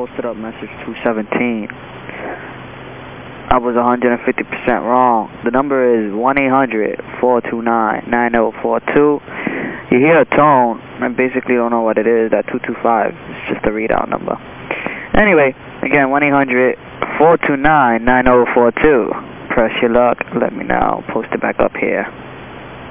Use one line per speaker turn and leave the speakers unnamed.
posted up message 217. I was 150% wrong. The number is 1-800-429-9042. You hear a tone. I basically don't know what it is, that 225. is just a readout number. Anyway, again, 1-800-429-9042. Press your luck. Let me know. Post it back up here.